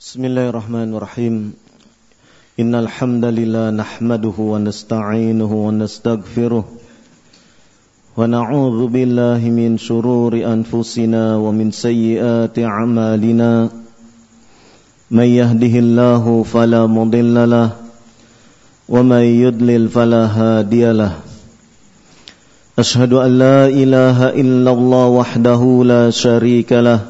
Bismillahirrahmanirrahim. Innal hamdalillah nahmaduhu wa nasta'inuhu wa nastaghfiruh. Wa na'udzu billahi min shururi anfusina wa min sayyiati a'malina. May yahdihillahu fala mudhillalah wa may yudlil fala hadiyalah. Ashhadu an la ilaha illallah wahdahu la sharika lah.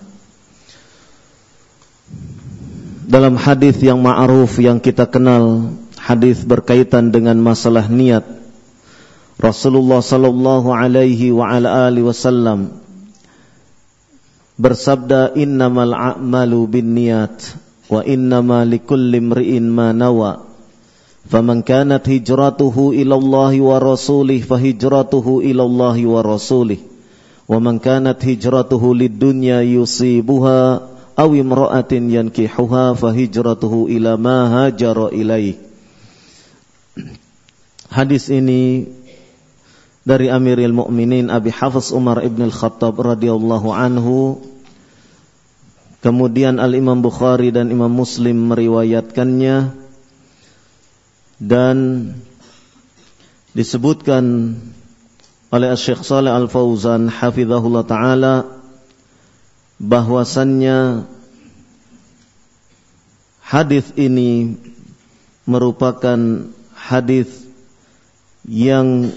Dalam hadis yang ma'ruf yang kita kenal, hadis berkaitan dengan masalah niat. Rasulullah sallallahu alaihi wa ala alihi wasallam bersabda innamal a'malu binniyat wa innama likulli imri'in ma nawa. Faman kanat hijratuhu ila Allah wa rasulih fahijratuhu ila Allah wa rasulih. Wa man kanat hijratuhu lid dunya yusibuha aw imra'atin yankihuha fahijratuhu ila ma hajara ilaih. Hadis ini dari Amirul Mukminin Abi Hafiz Umar Ibn Al-Khattab radhiyallahu anhu Kemudian Al-Imam Bukhari dan Imam Muslim meriwayatkannya dan disebutkan oleh Syekh Saleh Al-Fauzan hafizahullah taala bahwasannya hadis ini merupakan hadis yang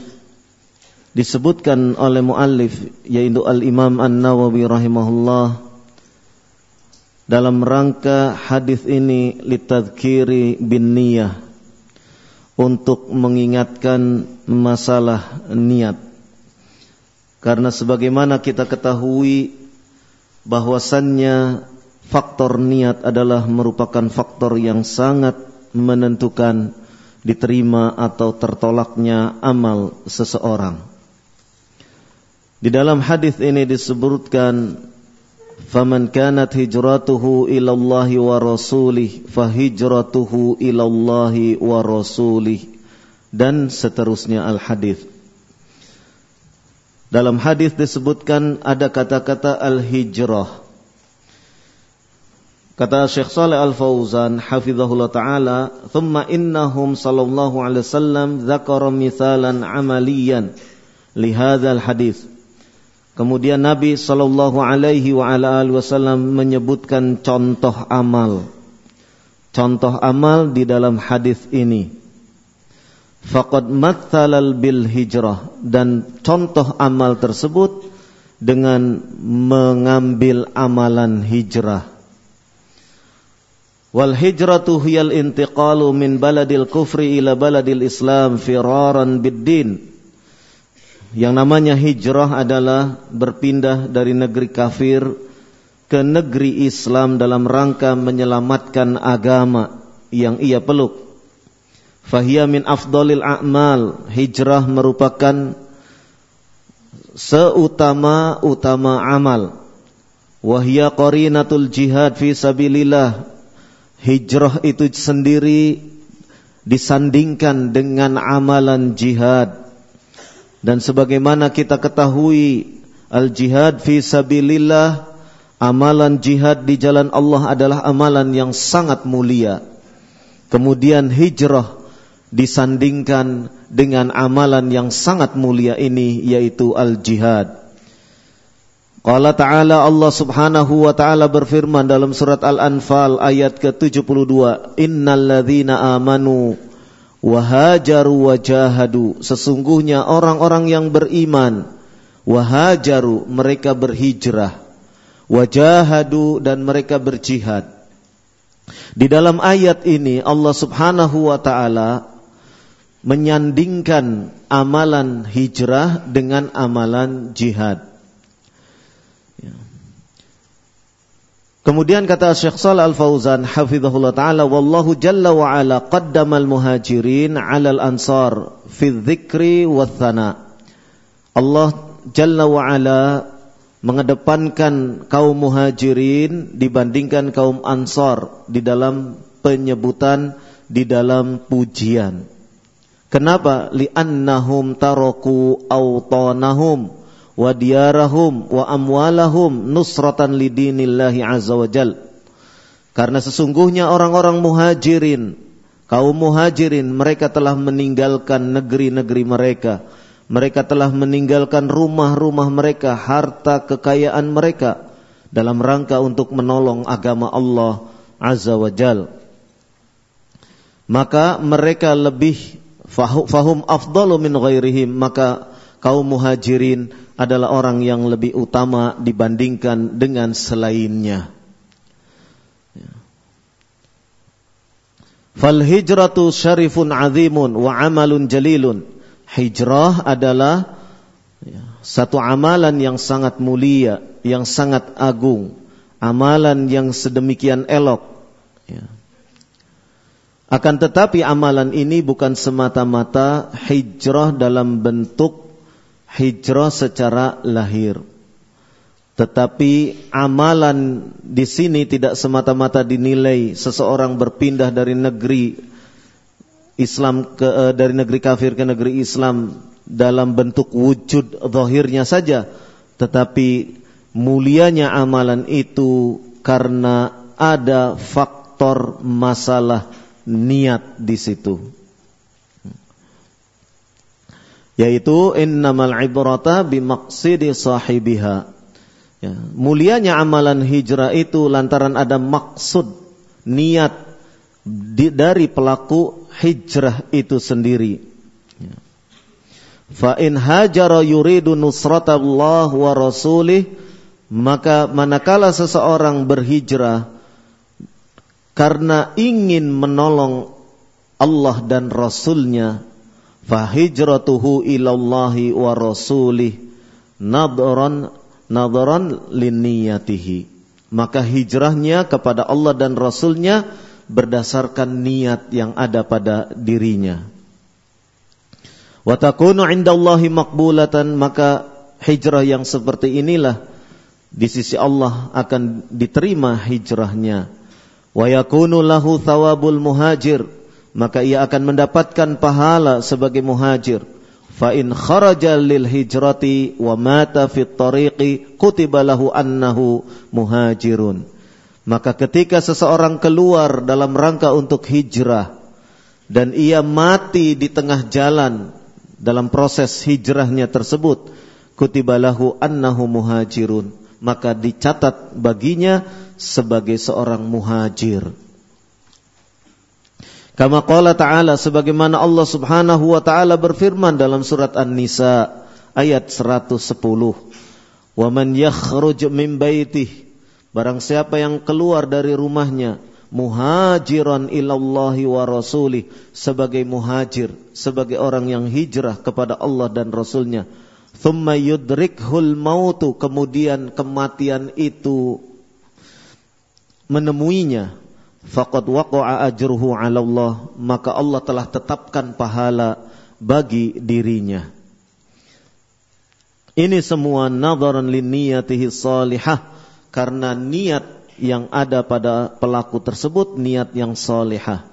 disebutkan oleh muallif yaitu Al-Imam An-Nawawi rahimahullah dalam rangka hadis ini litadzkiri bin niyah untuk mengingatkan masalah niat. Karena sebagaimana kita ketahui bahwasannya faktor niat adalah merupakan faktor yang sangat menentukan diterima atau tertolaknya amal seseorang. Di dalam hadis ini disebutkan faman kanat hijratuhu ila Allah wa rasulih fahijratuhu ila Allah wa rasulih dan seterusnya al hadis. Dalam hadis disebutkan ada kata-kata al-hijrah. Kata Syekh Saleh Al-Fauzan hafizahullah taala, "Tsumma innahum sallallahu alaihi wasallam dzakara mithalan amaliyan li hadzal hadis." Kemudian Nabi sallallahu alaihi wa ala wasallam menyebutkan contoh amal. Contoh amal di dalam hadis ini faqad mathalal bil hijrah. Dan contoh amal tersebut dengan mengambil amalan hijrah. Wal hijratu hiyal intiqalu min baladil kufri ila baladil islam firaran biddin. Yang namanya hijrah adalah berpindah dari negeri kafir ke negeri Islam dalam rangka menyelamatkan agama yang ia peluk Fahiyya min afdolil a'mal. Hijrah merupakan seutama-utama amal. Wahia qarinatul jihad fi sabilillah. Hijrah itu sendiri disandingkan dengan amalan jihad. Dan sebagaimana kita ketahui al-jihad fi sabilillah amalan jihad di jalan Allah adalah amalan yang sangat mulia. Kemudian hijrah disandingkan dengan amalan yang sangat mulia ini yaitu al-jihad. Qala ta'ala Allah subhanahu wa ta'ala berfirman dalam surat Al-Anfal ayat ke-72 Innal ladhina amanu wahajaru wajahadu Sesungguhnya orang-orang yang beriman Wahajaru mereka berhijrah. Wajahadu dan mereka berjihad. Di dalam ayat ini Allah subhanahu wa ta'ala Menyandingkan amalan hijrah dengan amalan jihad Kemudian kata Syekh Shalal Al-Fauzan hafizahullah taala wallahu jalla wa ala qaddamal muhajirin 'ala al-ansar fi dzikri wa thana. Allah jalla wa ala mengedepankan kaum muhajirin dibandingkan kaum ansar di dalam penyebutan di dalam pujian. Kenapa? Li'annahum taraku awtanahum wa diyarahum wa amwalahum nusratan lidinillahi azza wa jal. Karena sesungguhnya orang-orang muhajirin, kaum muhajirin mereka telah meninggalkan negeri-negeri mereka. Mereka telah meninggalkan rumah-rumah mereka, harta kekayaan mereka dalam rangka untuk menolong agama Allah azza wa jal. Maka mereka lebih fahum afdalu min ghairihim, maka kaum muhajirin adalah orang yang lebih utama dibandingkan dengan selainnya. Ya. Fal hijratu syarifun azimun wa amalun jalilun. Hijrah adalah ya, satu amalan yang sangat mulia, yang sangat agung, amalan yang sedemikian elok. Ya. Akan tetapi amalan ini bukan semata-mata hijrah dalam bentuk hijrah secara lahir. Tetapi amalan di sini tidak semata-mata dinilai seseorang berpindah dari negeri Islam ke uh, dari negeri kafir ke negeri Islam dalam bentuk wujud zahirnya saja, tetapi mulianya amalan itu karena ada faktor masalah niat di situ yaitu innamal ibrata bimaqsidi sahibiha. Ya, mulianya amalan hijrah itu lantaran ada maksud niat di, dari pelaku hijrah itu sendiri. Ya. Fa in hajara yuridu nusratallah wa rasulih maka manakala seseorang berhijrah karena ingin menolong Allah dan Rasulnya fahijratuhu ilallahi wa rasulih nadran nadran linniyatihi. Maka hijrahnya kepada Allah dan Rasulnya berdasarkan niat yang ada pada dirinya. Wa takunu indallahi maqbulatan maka hijrah yang seperti inilah di sisi Allah akan diterima hijrahnya wa yakunu lahu thawabul muhajir maka ia akan mendapatkan pahala sebagai muhajir. Fa in kharaja lil hijrati wa mata fit tariqi kutiba lahu annahu muhajirun. Maka ketika seseorang keluar dalam rangka untuk hijrah dan ia mati di tengah jalan dalam proses hijrahnya tersebut, kutiba lahu annahu muhajirun. Maka dicatat baginya sebagai seorang muhajir. Kama qala ta'ala sebagaimana Allah Subhanahu wa taala berfirman dalam surat An-Nisa ayat 110. Wa man yakhruj min baitih barang siapa yang keluar dari rumahnya muhajiran ilallahi wa rasulih sebagai muhajir sebagai orang yang hijrah kepada Allah dan Rasulnya thumma yudrikhul mautu kemudian kematian itu menemuinya. Faqad waqa'a ajruhu 'ala Allah maka Allah telah tetapkan pahala bagi dirinya. Ini semua nadharan linniyatihi salihah karena niat yang ada pada pelaku tersebut niat yang salihah.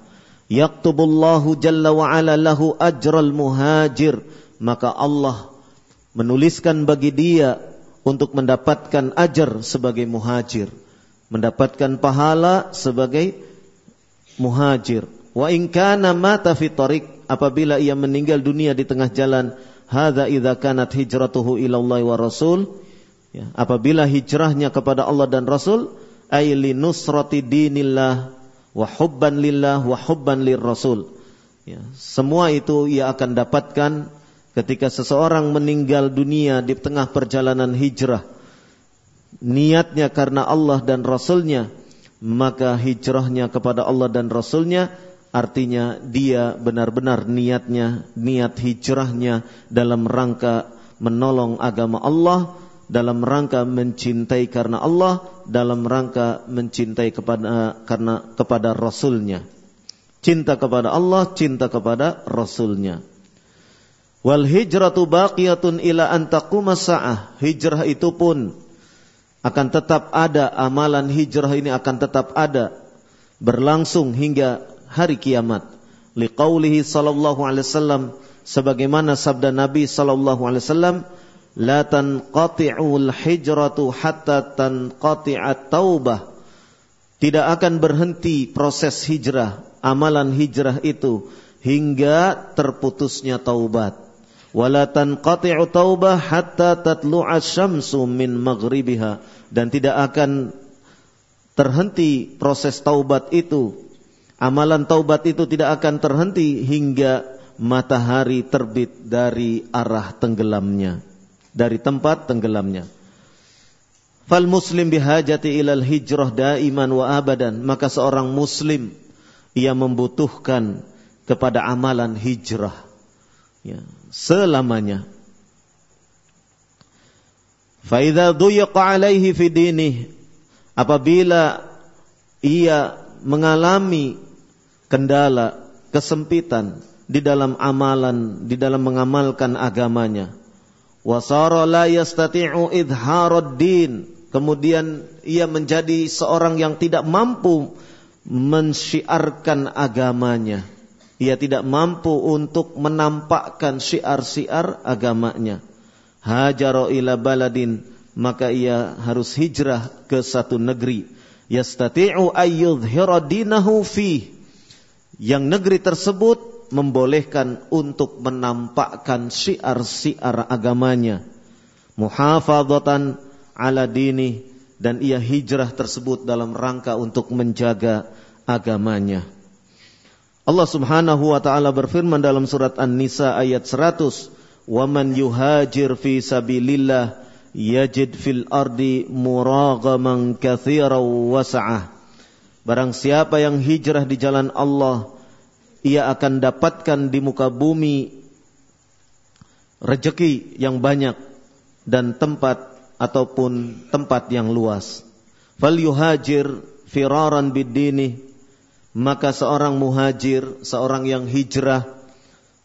Yaktubullahu jalla wa ala lahu ajral muhajir maka Allah menuliskan bagi dia untuk mendapatkan ajar sebagai muhajir, mendapatkan pahala sebagai muhajir. Wa in kana mata fi tariq apabila ia meninggal dunia di tengah jalan, hadza idza kanat hijratuhu ila Allah wa Rasul. Ya, apabila hijrahnya kepada Allah dan Rasul, ay li nusrati dinillah wa hubban lillah wa hubban lir Rasul. Ya, semua itu ia akan dapatkan ketika seseorang meninggal dunia di tengah perjalanan hijrah niatnya karena Allah dan Rasulnya maka hijrahnya kepada Allah dan Rasulnya artinya dia benar-benar niatnya niat hijrahnya dalam rangka menolong agama Allah dalam rangka mencintai karena Allah dalam rangka mencintai kepada karena kepada Rasulnya. Cinta kepada Allah cinta kepada Rasulnya Wal hijratu baqiyatun ila an taquma sa'ah. Hijrah itu pun akan tetap ada, amalan hijrah ini akan tetap ada berlangsung hingga hari kiamat. Liqaulihi sallallahu alaihi wasallam sebagaimana sabda Nabi sallallahu alaihi wasallam la tanqati'ul hijratu hatta tanqati'at taubah. Tidak akan berhenti proses hijrah, amalan hijrah itu hingga terputusnya taubat wala tanqati'u taubah hatta tatlu'a syamsu min maghribiha. Dan tidak akan terhenti proses taubat itu. Amalan taubat itu tidak akan terhenti hingga matahari terbit dari arah tenggelamnya. Dari tempat tenggelamnya. Fal muslim bihajati ilal hijrah daiman wa abadan. Maka seorang muslim ia membutuhkan kepada amalan hijrah. Ya selamanya. Faidha duyaqa alaihi fi dinih apabila ia mengalami kendala, kesempitan di dalam amalan, di dalam mengamalkan agamanya. Wasara la yastati'u idharad din. Kemudian ia menjadi seorang yang tidak mampu mensyiarkan agamanya ia tidak mampu untuk menampakkan syiar-syiar agamanya. Hajaro ila baladin, maka ia harus hijrah ke satu negeri. Yastati'u ayyudhira dinahu fi. Yang negeri tersebut membolehkan untuk menampakkan syiar-syiar agamanya. Muhafadhatan ala dini dan ia hijrah tersebut dalam rangka untuk menjaga agamanya. Allah Subhanahu wa taala berfirman dalam surat An-Nisa ayat 100, "Wa man yuhajir fi sabilillah yajid fil ardi muragaman katsiran wasa'ah." Barang siapa yang hijrah di jalan Allah, ia akan dapatkan di muka bumi rejeki yang banyak dan tempat ataupun tempat yang luas. Fal yuhajir firaran bid-dini maka seorang muhajir, seorang yang hijrah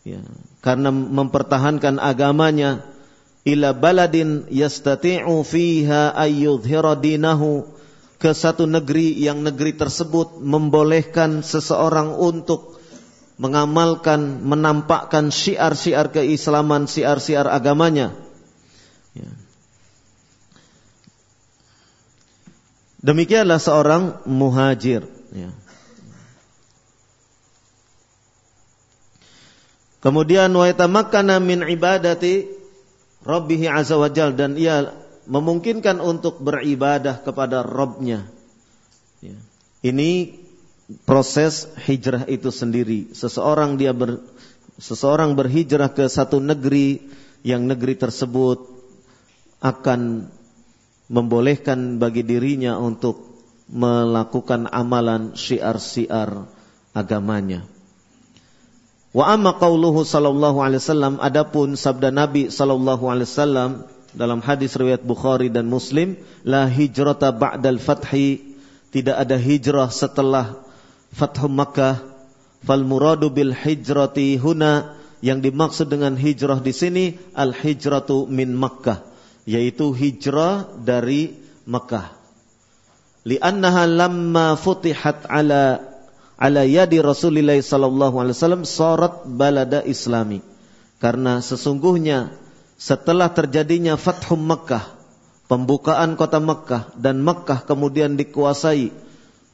ya, karena mempertahankan agamanya ila baladin yastati'u fiha ayyudhira dinahu ke satu negeri yang negeri tersebut membolehkan seseorang untuk mengamalkan, menampakkan syiar-syiar keislaman, syiar-syiar agamanya. Ya. Demikianlah seorang muhajir. Ya. Kemudian wa yatamakkana min ibadati rabbih azza wajal dan ia memungkinkan untuk beribadah kepada Rabbnya. Ya. Ini proses hijrah itu sendiri. Seseorang dia ber, seseorang berhijrah ke satu negeri yang negeri tersebut akan membolehkan bagi dirinya untuk melakukan amalan syiar-syiar agamanya. Wa amma qauluhu sallallahu alaihi wasallam adapun sabda Nabi sallallahu alaihi wasallam dalam hadis riwayat Bukhari dan Muslim la hijrata ba'dal fathi tidak ada hijrah setelah Fathu Makkah fal muradu bil hijrati huna yang dimaksud dengan hijrah di sini al hijratu min Makkah yaitu hijrah dari Makkah. Li'annaha lamma futihat ala ala yadi Rasulullah sallallahu alaihi wasallam sarat balada islami. Karena sesungguhnya setelah terjadinya Fathum Mekah, pembukaan kota Mekah dan Mekah kemudian dikuasai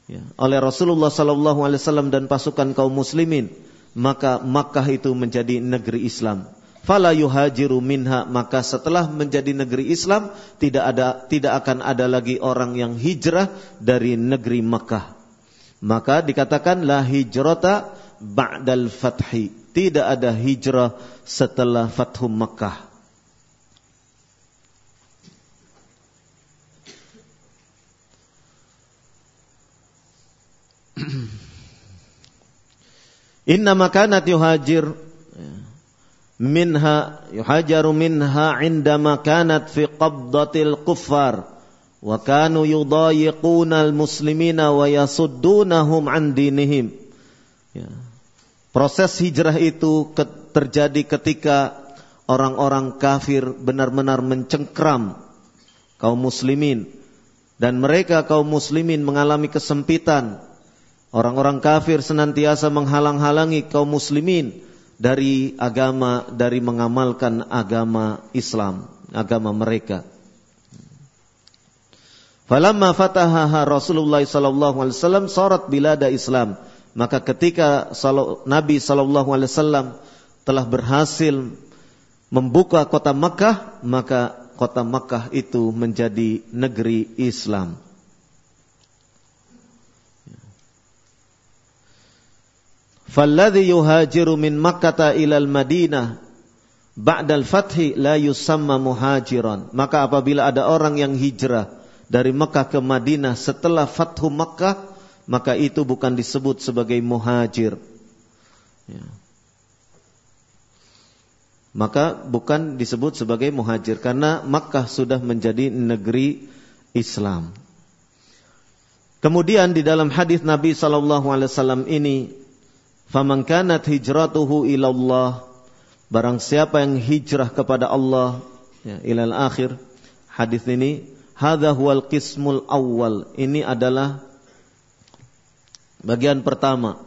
ya, oleh Rasulullah sallallahu alaihi wasallam dan pasukan kaum muslimin, maka Makkah itu menjadi negeri Islam. Fala yuhajiru minha maka setelah menjadi negeri Islam tidak ada tidak akan ada lagi orang yang hijrah dari negeri Makkah. Maka dikatakan la hijrata ba'dal fathi. Tidak ada hijrah setelah Fathum Makkah. Inna makanat yuhajir minha yuhajaru minha indama kanat fi qabdatil kuffar wa kanu yudayiquna al-muslimina wa yasuddunahum ya. proses hijrah itu terjadi ketika orang-orang kafir benar-benar mencengkram kaum muslimin dan mereka kaum muslimin mengalami kesempitan Orang-orang kafir senantiasa menghalang-halangi kaum muslimin dari agama dari mengamalkan agama Islam, agama mereka. Falamma fatahaha Rasulullah sallallahu alaihi wasallam sarat bilada Islam. Maka ketika Nabi sallallahu alaihi wasallam telah berhasil membuka kota Makkah, maka kota Makkah itu menjadi negeri Islam. Falladhi yuhajiru min Makkah ilal Madinah ba'dal fathi la yusamma muhajiran. Maka apabila ada orang yang hijrah dari Mekah ke Madinah setelah fathu Mekah, maka itu bukan disebut sebagai muhajir. Ya. Maka bukan disebut sebagai muhajir karena Makkah sudah menjadi negeri Islam. Kemudian di dalam hadis Nabi wasallam ini Faman kanat hijratuhu ilallah Barang siapa yang hijrah kepada Allah ya, Ilal akhir Hadis ini Hadha huwal qismul awal Ini adalah Bagian pertama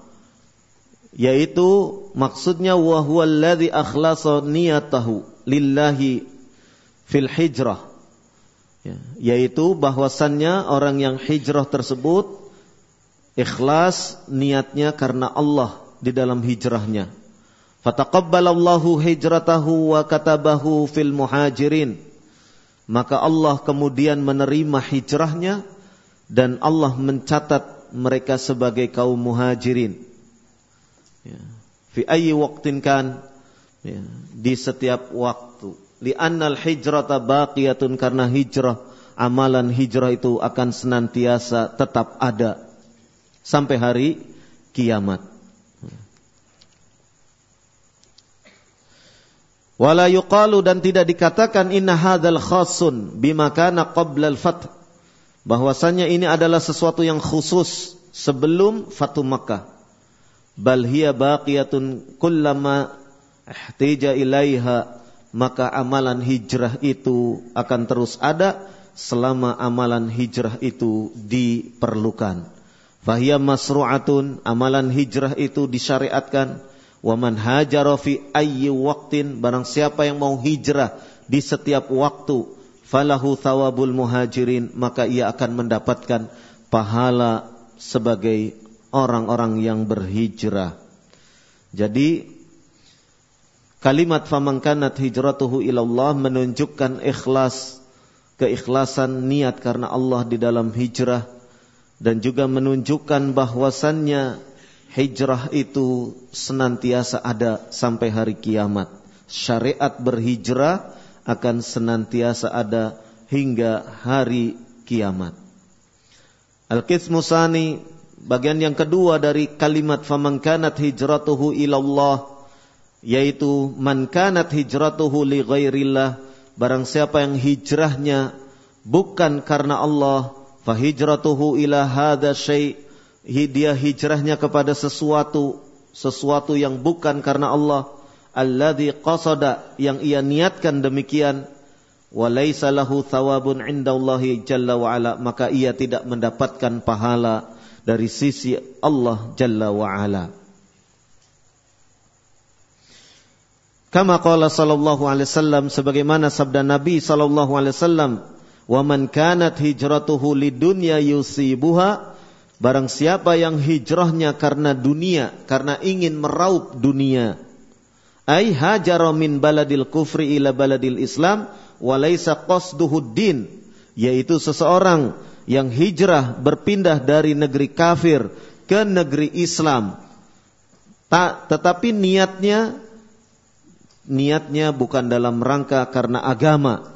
Yaitu maksudnya wa alladhi akhlasa niyatahu lillahi fil hijrah ya, yaitu bahwasannya orang yang hijrah tersebut ikhlas niatnya karena Allah di dalam hijrahnya. Fataqabbalallahu hijratahu wa katabahu fil muhajirin. Maka Allah kemudian menerima hijrahnya dan Allah mencatat mereka sebagai kaum muhajirin. Ya. Fi ayyi waqtin kan ya. di setiap waktu. Li'annal hijrata baqiyatun karena hijrah amalan hijrah itu akan senantiasa tetap ada sampai hari kiamat. Wala yuqalu dan tidak dikatakan inna hadzal khasun bima kana qabla al-fath. Bahwasanya ini adalah sesuatu yang khusus sebelum Fatu Makkah. Bal hiya baqiyatun kullama ihtija ilaiha maka amalan hijrah itu akan terus ada selama amalan hijrah itu diperlukan. Fahiyya masru'atun amalan hijrah itu disyariatkan Wa man hajara fi ayyi waqtin barang siapa yang mau hijrah di setiap waktu falahu thawabul muhajirin maka ia akan mendapatkan pahala sebagai orang-orang yang berhijrah. Jadi kalimat faman kanat hijratuhu ilallah menunjukkan ikhlas keikhlasan niat karena Allah di dalam hijrah dan juga menunjukkan bahwasannya hijrah itu senantiasa ada sampai hari kiamat. Syariat berhijrah akan senantiasa ada hingga hari kiamat. Al-Qismu Sani bagian yang kedua dari kalimat faman kanat hijratuhu ilallah yaitu man kanat hijratuhu li ghairillah barang siapa yang hijrahnya bukan karena Allah fa hijratuhu ila hadza syai' dia hijrahnya kepada sesuatu sesuatu yang bukan karena Allah. Alladzi qasada yang ia niatkan demikian. Walaysa lahu thawabun indallahi jalla wa ala. Maka ia tidak mendapatkan pahala dari sisi Allah jalla wa ala. Kama qala sallallahu alaihi wasallam sebagaimana sabda Nabi sallallahu alaihi wasallam, "Wa man kanat hijratuhu lidunya yusibuha" Barang siapa yang hijrahnya karena dunia, karena ingin meraup dunia, ai hajara min baladil kufri ila baladil Islam wa laisa din, yaitu seseorang yang hijrah berpindah dari negeri kafir ke negeri Islam. Tak, tetapi niatnya niatnya bukan dalam rangka karena agama.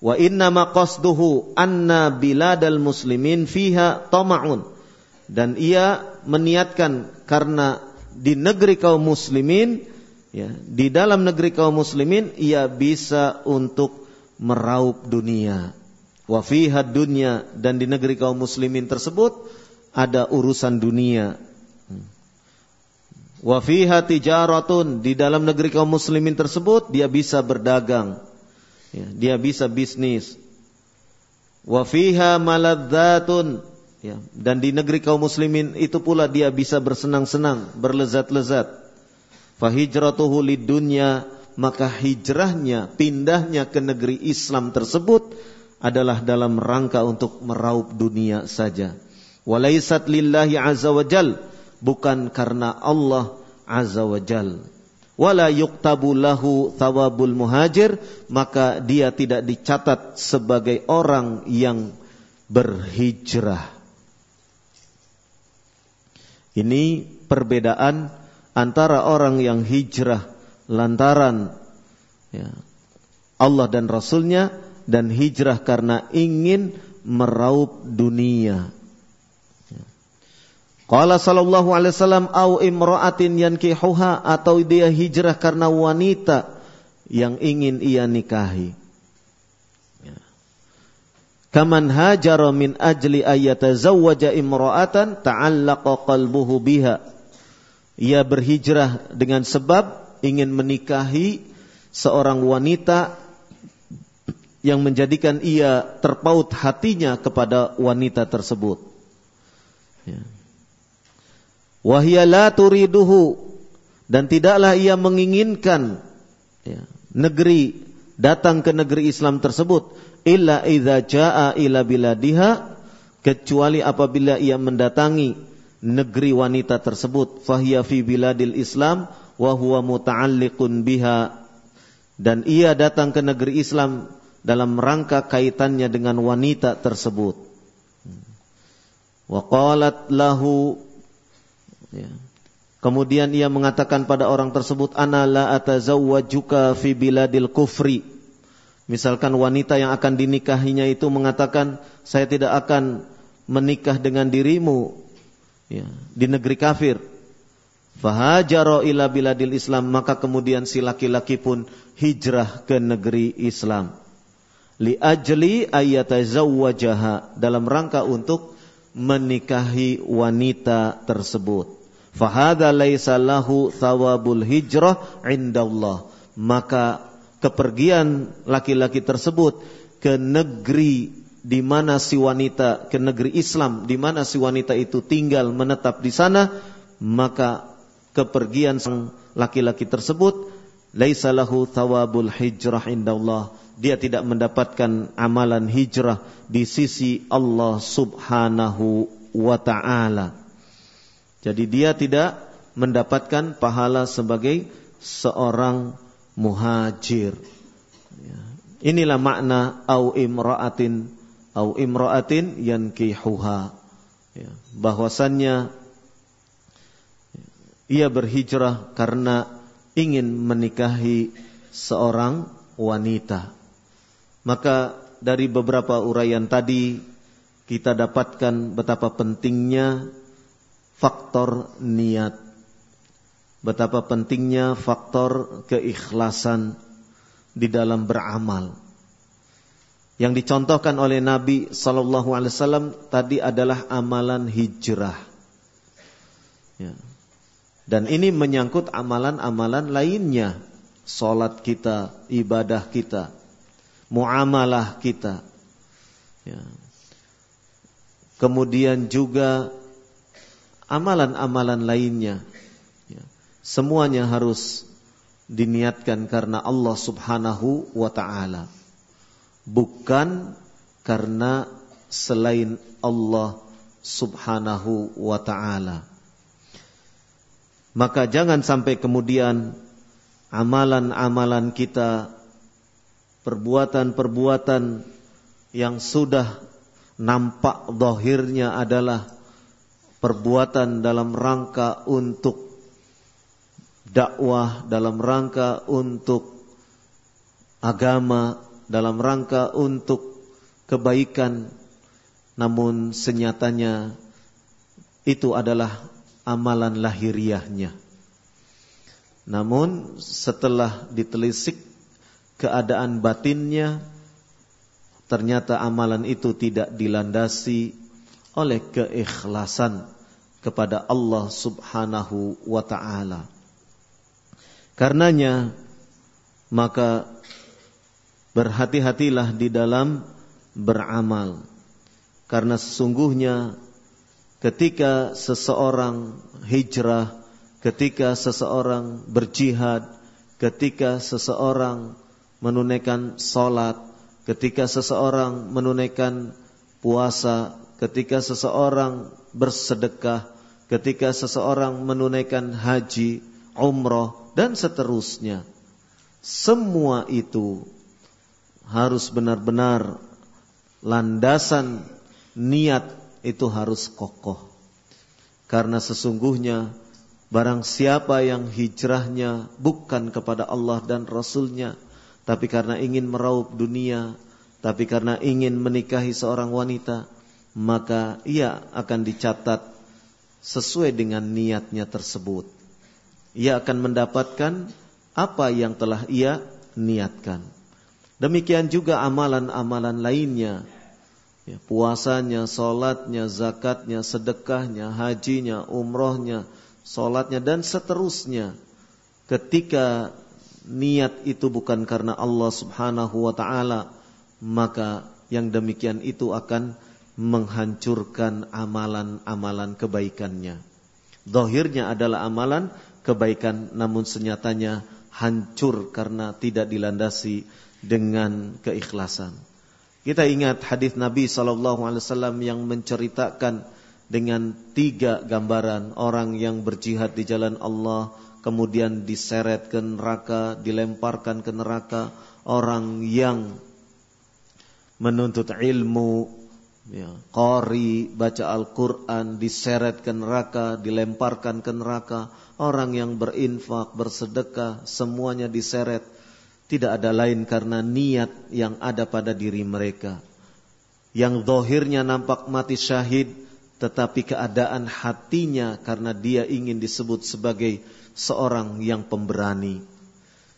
Wa inna ma qasduhu anna biladal muslimin fiha tama'un dan ia meniatkan karena di negeri kaum muslimin ya di dalam negeri kaum muslimin ia bisa untuk meraup dunia. Wa dunya dan di negeri kaum muslimin tersebut ada urusan dunia. Wa fiha tijaratun di dalam negeri kaum muslimin tersebut dia bisa berdagang ya, dia bisa bisnis. Wa fiha maladzatun Ya, dan di negeri kaum muslimin itu pula dia bisa bersenang-senang, berlezat-lezat. Fahijratuhu lidunya maka hijrahnya, pindahnya ke negeri Islam tersebut adalah dalam rangka untuk meraup dunia saja. Walaisat lillahi azza wajal, bukan karena Allah azza wajal. Wala yuktabu lahu thawabul muhajir, maka dia tidak dicatat sebagai orang yang berhijrah. Ini perbedaan antara orang yang hijrah lantaran ya, Allah dan Rasulnya dan hijrah karena ingin meraup dunia. Ya. Qala sallallahu alaihi wasallam au imra'atin yankihuha atau dia hijrah karena wanita yang ingin ia nikahi. Kaman hajara min ajli ayatazawwaja imra'atan ta'allaqa qalbuhu biha. Ia berhijrah dengan sebab ingin menikahi seorang wanita yang menjadikan ia terpaut hatinya kepada wanita tersebut. Ya. Wahia la turiduhu dan tidaklah ia menginginkan ya, negeri datang ke negeri Islam tersebut illa idza jaa ila biladiha kecuali apabila ia mendatangi negeri wanita tersebut fahiya fi biladil Islam wa huwa muta'alliqun biha dan ia datang ke negeri Islam dalam rangka kaitannya dengan wanita tersebut. Wa qalat lahu ya. Kemudian ia mengatakan pada orang tersebut ana la atazawwajuka fi biladil kufri Misalkan wanita yang akan dinikahinya itu mengatakan, saya tidak akan menikah dengan dirimu ya, di negeri kafir. Fahajaro ila biladil Islam, maka kemudian si laki-laki pun hijrah ke negeri Islam. Li ajli ayatazawwajaha dalam rangka untuk menikahi wanita tersebut. Fahadha laisa lahu thawabul hijrah indallah. Maka kepergian laki-laki tersebut ke negeri di mana si wanita ke negeri Islam di mana si wanita itu tinggal menetap di sana maka kepergian sang laki-laki tersebut laisa lahu thawabul hijrah indallah. Dia tidak mendapatkan amalan hijrah di sisi Allah Subhanahu wa taala. Jadi dia tidak mendapatkan pahala sebagai seorang muhajir. Ya. Inilah makna au imra'atin au imra'atin yankihuha. Ya. Bahwasannya ia berhijrah karena ingin menikahi seorang wanita. Maka dari beberapa uraian tadi kita dapatkan betapa pentingnya faktor niat betapa pentingnya faktor keikhlasan di dalam beramal. Yang dicontohkan oleh Nabi Sallallahu Alaihi Wasallam tadi adalah amalan hijrah. Ya. Dan ini menyangkut amalan-amalan lainnya, solat kita, ibadah kita, muamalah kita. Ya. Kemudian juga amalan-amalan lainnya semuanya harus diniatkan karena Allah Subhanahu wa taala bukan karena selain Allah Subhanahu wa taala. Maka jangan sampai kemudian amalan-amalan kita perbuatan-perbuatan yang sudah nampak zahirnya adalah perbuatan dalam rangka untuk dakwah, dalam rangka untuk agama, dalam rangka untuk kebaikan, namun senyatanya itu adalah amalan lahiriahnya. Namun setelah ditelisik keadaan batinnya, ternyata amalan itu tidak dilandasi oleh keikhlasan kepada Allah Subhanahu wa taala. Karenanya maka berhati-hatilah di dalam beramal. Karena sesungguhnya ketika seseorang hijrah, ketika seseorang berjihad, ketika seseorang menunaikan salat, ketika seseorang menunaikan puasa, ketika seseorang bersedekah, ketika seseorang menunaikan haji, umroh, dan seterusnya. Semua itu harus benar-benar landasan niat itu harus kokoh. Karena sesungguhnya barang siapa yang hijrahnya bukan kepada Allah dan Rasulnya, tapi karena ingin meraup dunia, tapi karena ingin menikahi seorang wanita, maka ia akan dicatat sesuai dengan niatnya tersebut. Ia akan mendapatkan apa yang telah ia niatkan. Demikian juga amalan-amalan lainnya ya, puasanya, solatnya, zakatnya, sedekahnya, hajinya, umrohnya, solatnya dan seterusnya. Ketika niat itu bukan karena Allah Subhanahu wa taala, maka yang demikian itu akan menghancurkan amalan-amalan kebaikannya. Dohirnya adalah amalan kebaikan namun senyatanya hancur karena tidak dilandasi dengan keikhlasan. Kita ingat hadis Nabi sallallahu alaihi wasallam yang menceritakan dengan tiga gambaran orang yang berjihad di jalan Allah kemudian diseret ke neraka, dilemparkan ke neraka, orang yang menuntut ilmu, ya, qari, baca Al-Quran, diseret ke neraka, dilemparkan ke neraka, orang yang berinfak, bersedekah, semuanya diseret tidak ada lain karena niat yang ada pada diri mereka. Yang dohirnya nampak mati syahid, tetapi keadaan hatinya karena dia ingin disebut sebagai seorang yang pemberani.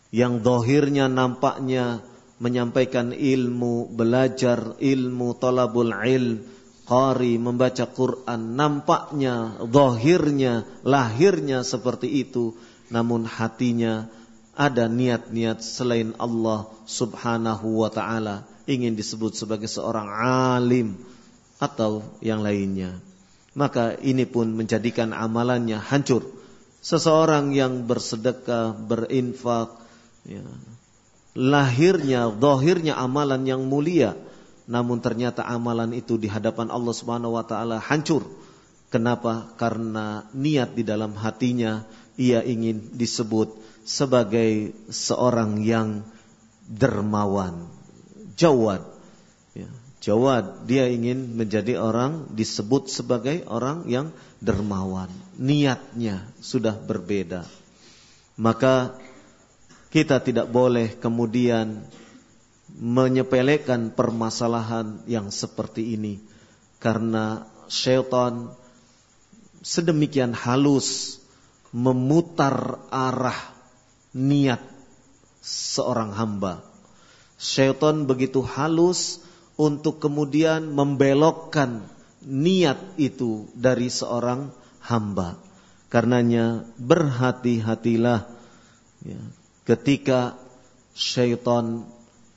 Yang dohirnya nampaknya menyampaikan ilmu, belajar ilmu, tolabul ilm, qari, membaca Quran, nampaknya, dohirnya, lahirnya seperti itu, namun hatinya ada niat-niat selain Allah Subhanahu wa taala ingin disebut sebagai seorang alim atau yang lainnya. Maka ini pun menjadikan amalannya hancur. Seseorang yang bersedekah, berinfak, ya, lahirnya, zahirnya amalan yang mulia, namun ternyata amalan itu di hadapan Allah Subhanahu wa taala hancur. Kenapa? Karena niat di dalam hatinya ia ingin disebut sebagai seorang yang dermawan, jawad. Ya, jawad, dia ingin menjadi orang disebut sebagai orang yang dermawan. Niatnya sudah berbeda. Maka kita tidak boleh kemudian menyepelekan permasalahan yang seperti ini karena syaitan sedemikian halus memutar arah niat seorang hamba. Syaitan begitu halus untuk kemudian membelokkan niat itu dari seorang hamba. Karenanya berhati-hatilah ya, ketika syaitan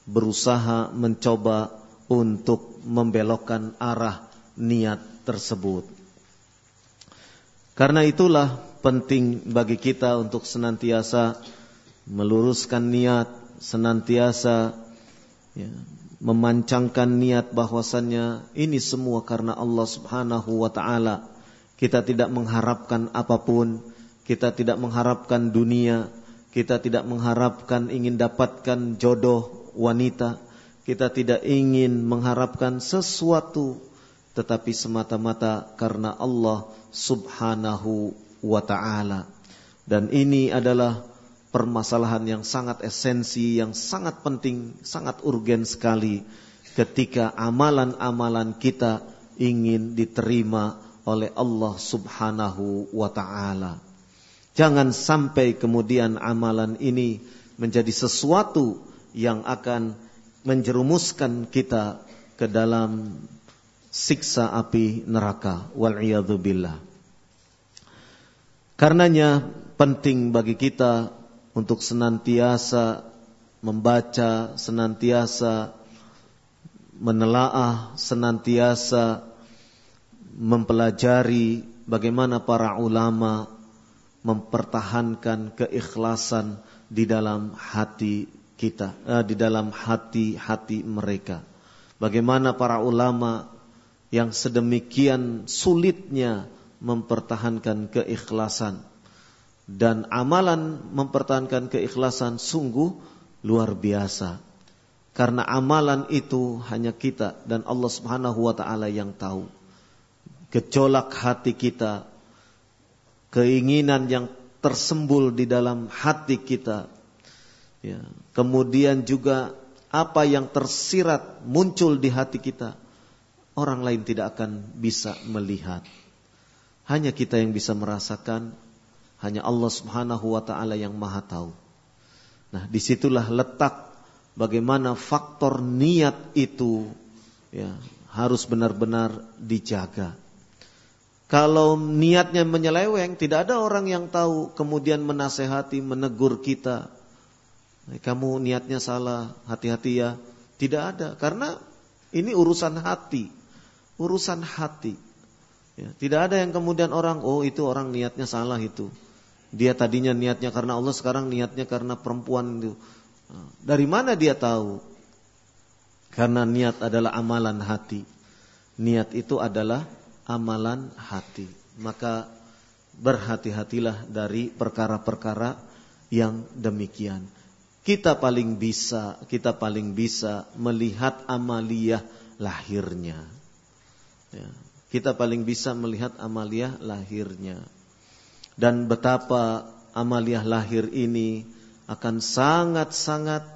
berusaha mencoba untuk membelokkan arah niat tersebut. Karena itulah penting bagi kita untuk senantiasa meluruskan niat, senantiasa ya, memancangkan niat bahwasannya ini semua karena Allah Subhanahu wa taala. Kita tidak mengharapkan apa pun, kita tidak mengharapkan dunia, kita tidak mengharapkan ingin dapatkan jodoh wanita, kita tidak ingin mengharapkan sesuatu tetapi semata-mata karena Allah Subhanahu wa taala. Dan ini adalah permasalahan yang sangat esensi, yang sangat penting, sangat urgen sekali ketika amalan-amalan kita ingin diterima oleh Allah Subhanahu wa taala. Jangan sampai kemudian amalan ini menjadi sesuatu yang akan menjerumuskan kita ke dalam siksa api neraka wal billah. Karenanya penting bagi kita untuk senantiasa membaca, senantiasa menelaah, senantiasa mempelajari bagaimana para ulama mempertahankan keikhlasan di dalam hati kita, eh, di dalam hati-hati mereka. Bagaimana para ulama yang sedemikian sulitnya mempertahankan keikhlasan dan amalan mempertahankan keikhlasan sungguh luar biasa karena amalan itu hanya kita dan Allah Subhanahu wa taala yang tahu gejolak hati kita keinginan yang tersembul di dalam hati kita ya kemudian juga apa yang tersirat muncul di hati kita orang lain tidak akan bisa melihat. Hanya kita yang bisa merasakan, hanya Allah Subhanahu wa taala yang Maha tahu. Nah, di situlah letak bagaimana faktor niat itu ya, harus benar-benar dijaga. Kalau niatnya menyeleweng, tidak ada orang yang tahu kemudian menasehati, menegur kita. Kamu niatnya salah, hati-hati ya. Tidak ada, karena ini urusan hati urusan hati. Ya, tidak ada yang kemudian orang, oh itu orang niatnya salah itu. Dia tadinya niatnya karena Allah, sekarang niatnya karena perempuan itu. Nah, dari mana dia tahu? Karena niat adalah amalan hati. Niat itu adalah amalan hati. Maka berhati-hatilah dari perkara-perkara yang demikian. Kita paling bisa, kita paling bisa melihat amaliyah lahirnya. Ya, kita paling bisa melihat amaliyah lahirnya. Dan betapa amaliyah lahir ini akan sangat-sangat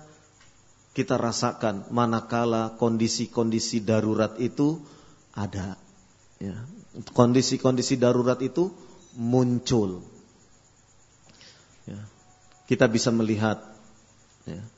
kita rasakan manakala kondisi-kondisi darurat itu ada. Ya, kondisi-kondisi darurat itu muncul. Ya, kita bisa melihat ya,